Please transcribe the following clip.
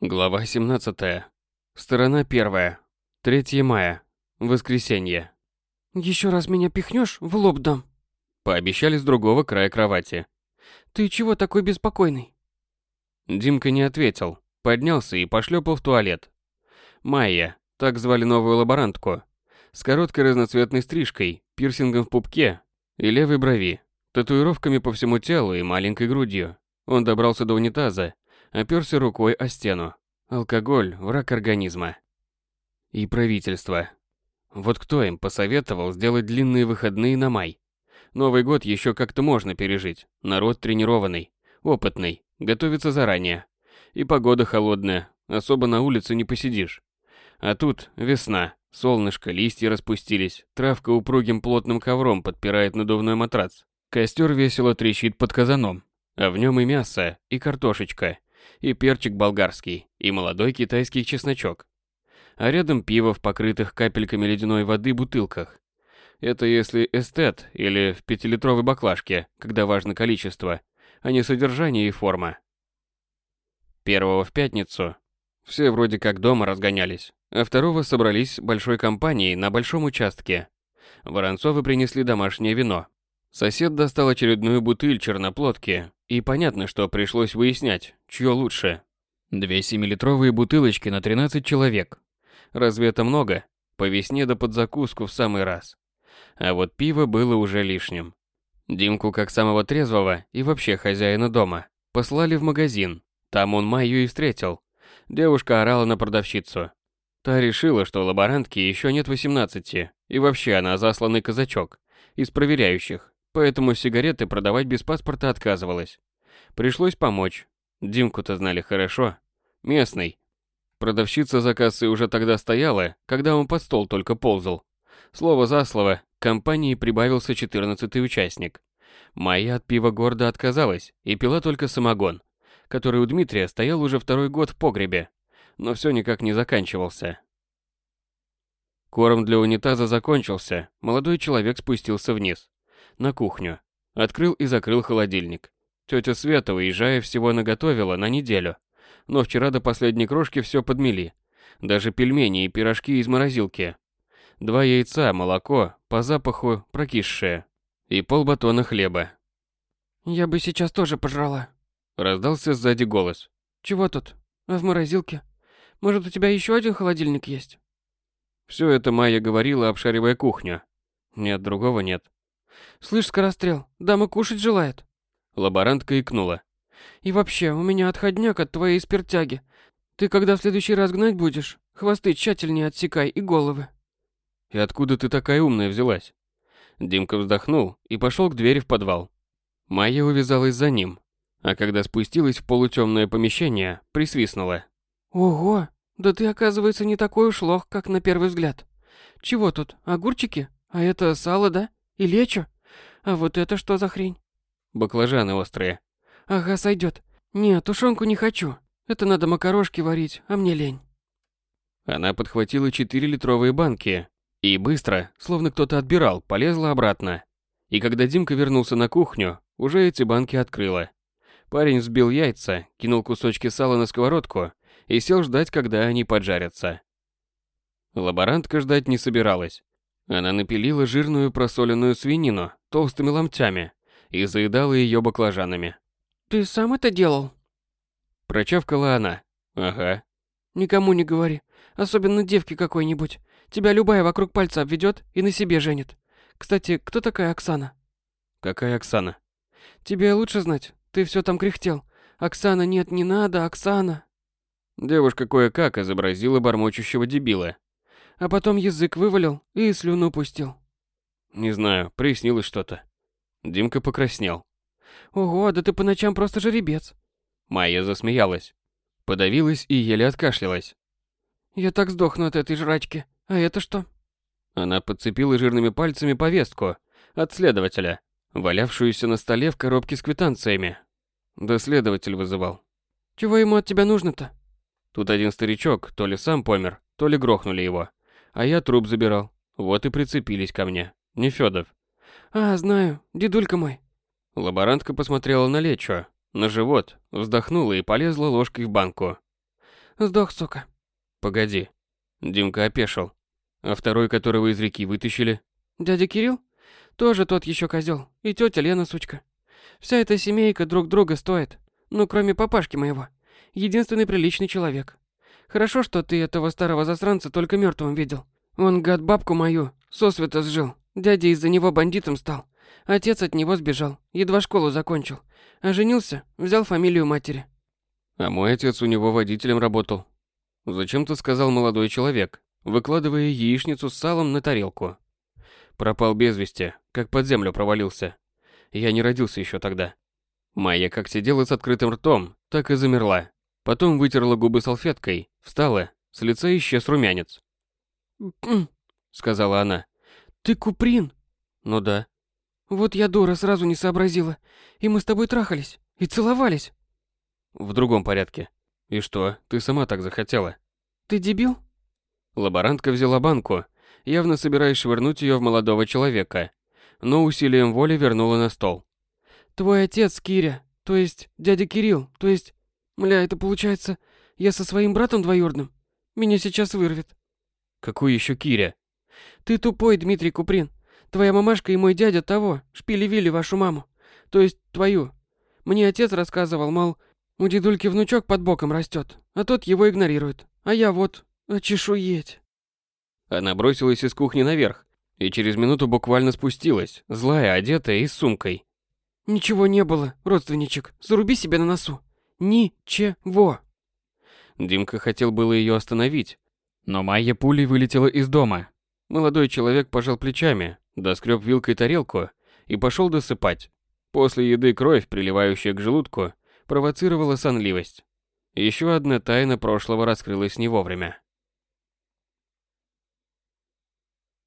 Глава 17. Сторона 1. 3 мая. Воскресенье. Еще раз меня пихнешь, в лоб дам. Пообещали с другого края кровати. Ты чего такой беспокойный? Димка не ответил, поднялся и пошлепал в туалет. Майя, так звали новую лаборантку, с короткой разноцветной стрижкой, пирсингом в пупке и левой брови, татуировками по всему телу и маленькой грудью. Он добрался до унитаза, оперся рукой о стену. Алкоголь – враг организма. И правительство. Вот кто им посоветовал сделать длинные выходные на май? Новый год еще как-то можно пережить. Народ тренированный, опытный, готовится заранее. И погода холодная, особо на улице не посидишь. А тут весна, солнышко, листья распустились, травка упругим плотным ковром подпирает надувной матрац. Костер весело трещит под казаном, а в нем и мясо, и картошечка, и перчик болгарский, и молодой китайский чесночок. А рядом пиво в покрытых капельками ледяной воды бутылках. Это если эстет или в пятилитровой баклажке, когда важно количество, а не содержание и форма. Первого в пятницу все вроде как дома разгонялись, а второго собрались большой компанией на большом участке. Воронцовы принесли домашнее вино. Сосед достал очередную бутыль черноплодки, и понятно, что пришлось выяснять, чье лучше. Две семилитровые бутылочки на 13 человек. Разве это много? По весне да под закуску в самый раз. А вот пиво было уже лишним. Димку, как самого трезвого и вообще хозяина дома, послали в магазин. Там он Майю и встретил. Девушка орала на продавщицу. Та решила, что лаборантке еще нет 18, и вообще она засланный казачок из проверяющих, поэтому сигареты продавать без паспорта отказывалась. Пришлось помочь. Димку-то знали хорошо. Местный. Продавщица за кассой уже тогда стояла, когда он под стол только ползал. Слово за слово, компании прибавился четырнадцатый участник. Майя от пива гордо отказалась и пила только самогон, который у Дмитрия стоял уже второй год в погребе, но все никак не заканчивался. Корм для унитаза закончился, молодой человек спустился вниз на кухню. Открыл и закрыл холодильник. Тетя Света, уезжая, всего наготовила на неделю. Но вчера до последней крошки все подмели. Даже пельмени и пирожки из морозилки. Два яйца, молоко, по запаху прокисшее. И полбатона хлеба. Я бы сейчас тоже пожрала. Раздался сзади голос. Чего тут? А в морозилке? Может, у тебя еще один холодильник есть? Все это Майя говорила, обшаривая кухню. Нет, другого нет. «Слышь, скорострел, дама кушать желает». Лаборантка икнула. «И вообще, у меня отходняк от твоей спиртяги. Ты когда в следующий раз гнать будешь, хвосты тщательнее отсекай и головы». «И откуда ты такая умная взялась?» Димка вздохнул и пошел к двери в подвал. Майя увязалась за ним, а когда спустилась в полутемное помещение, присвистнула. «Ого, да ты, оказывается, не такой уж лох, как на первый взгляд. Чего тут, огурчики? А это сало, да?» И лечу? А вот это что за хрень? Баклажаны острые. Ага, сойдет. Нет, тушенку не хочу. Это надо макарошки варить, а мне лень. Она подхватила 4 литровые банки и быстро, словно кто-то отбирал, полезла обратно. И когда Димка вернулся на кухню, уже эти банки открыла. Парень взбил яйца, кинул кусочки сала на сковородку и сел ждать, когда они поджарятся. Лаборантка ждать не собиралась. Она напилила жирную просоленную свинину толстыми ломтями и заедала ее баклажанами. «Ты сам это делал?» Прочавкала она. «Ага». «Никому не говори, особенно девке какой-нибудь. Тебя любая вокруг пальца обведет и на себе женит. Кстати, кто такая Оксана?» «Какая Оксана?» «Тебе лучше знать, ты все там кряхтел. Оксана, нет, не надо, Оксана». Девушка кое-как изобразила бормочущего дебила а потом язык вывалил и слюну пустил. Не знаю, приснилось что-то. Димка покраснел. Ого, да ты по ночам просто жеребец. Майя засмеялась. Подавилась и еле откашлялась. Я так сдохну от этой жрачки. А это что? Она подцепила жирными пальцами повестку от следователя, валявшуюся на столе в коробке с квитанциями. Да следователь вызывал. Чего ему от тебя нужно-то? Тут один старичок то ли сам помер, то ли грохнули его. А я труп забирал. Вот и прицепились ко мне. Не Федов. А, знаю, дедулька мой. Лаборантка посмотрела на Лечо, на живот, вздохнула и полезла ложкой в банку. Сдох, сука. Погоди. Димка опешил. А второй, которого из реки вытащили? Дядя Кирилл? Тоже тот еще козел. И тетя Лена, сучка. Вся эта семейка друг друга стоит. Ну, кроме папашки моего. Единственный приличный человек. Хорошо, что ты этого старого засранца только мертвым видел. Он, гад, бабку мою, сосвета сжил. Дядя из-за него бандитом стал. Отец от него сбежал, едва школу закончил. А женился, взял фамилию матери. А мой отец у него водителем работал. Зачем-то сказал молодой человек, выкладывая яичницу с салом на тарелку. Пропал без вести, как под землю провалился. Я не родился еще тогда. Майя как сидела с открытым ртом, так и замерла. Потом вытерла губы салфеткой, встала, с лица исчез румянец. сказала она. «Ты Куприн?» «Ну да». «Вот я дура, сразу не сообразила. И мы с тобой трахались. И целовались». «В другом порядке. И что, ты сама так захотела?» «Ты дебил?» Лаборантка взяла банку, явно собираясь швырнуть ее в молодого человека, но усилием воли вернула на стол. «Твой отец, Киря, то есть дядя Кирилл, то есть... Мля, это получается, я со своим братом двоюродным? Меня сейчас вырвет». «Какой еще Киря?» «Ты тупой, Дмитрий Куприн. Твоя мамашка и мой дядя того, шпили-вили вашу маму. То есть твою. Мне отец рассказывал, мол, у дедульки внучок под боком растет, а тот его игнорирует. А я вот, очешуеть». Она бросилась из кухни наверх и через минуту буквально спустилась, злая, одетая и с сумкой. «Ничего не было, родственничек, заруби себе на носу. Ничего». Димка хотел было ее остановить, но Майя пулей вылетела из дома. Молодой человек пожал плечами, доскреб вилкой тарелку и пошел досыпать. После еды кровь, приливающая к желудку, провоцировала сонливость. Еще одна тайна прошлого раскрылась не вовремя.